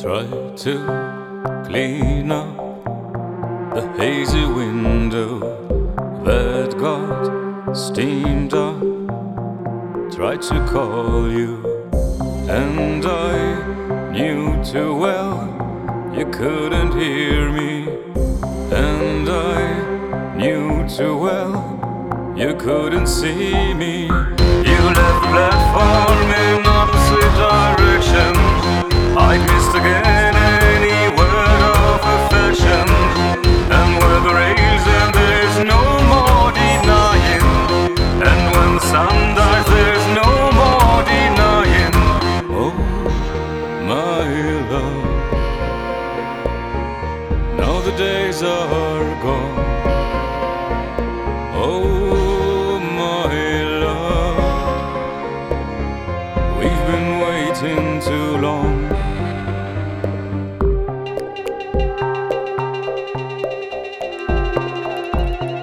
Try to clean up the hazy window that got steamed up. Try to call you, and I knew too well you couldn't hear me, and I knew too well you couldn't see me. You left platform in opposite directions. My love, now the days are gone. Oh, my love, we've been waiting too long.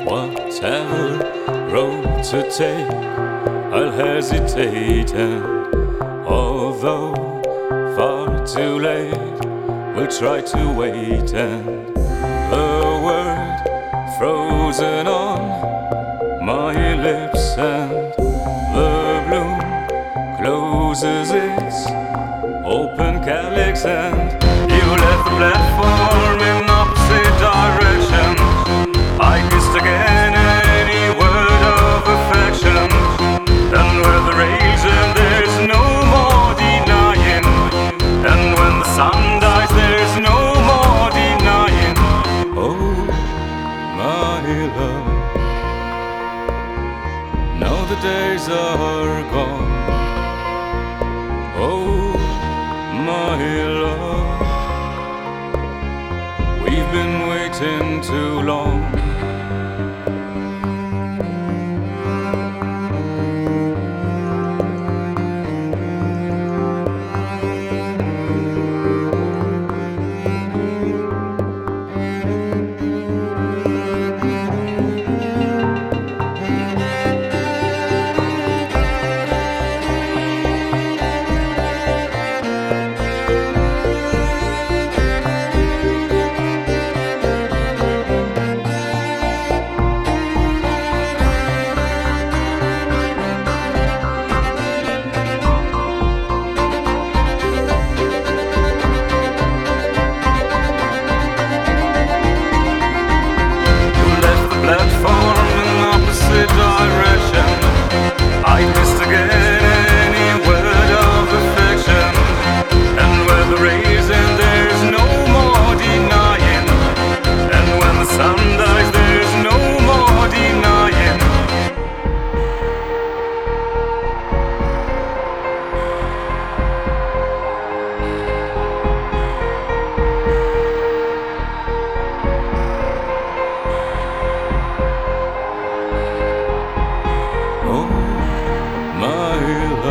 Whatever road to take, I'll hesitate, and although far too late, we'll try to wait. And the word frozen on my lips, and the bloom closes its open calyx, and you left the platform days are gone. Oh, my love. We've been waiting too long. My